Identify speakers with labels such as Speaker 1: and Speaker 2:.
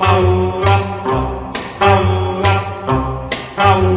Speaker 1: Allah, Allah, Allah.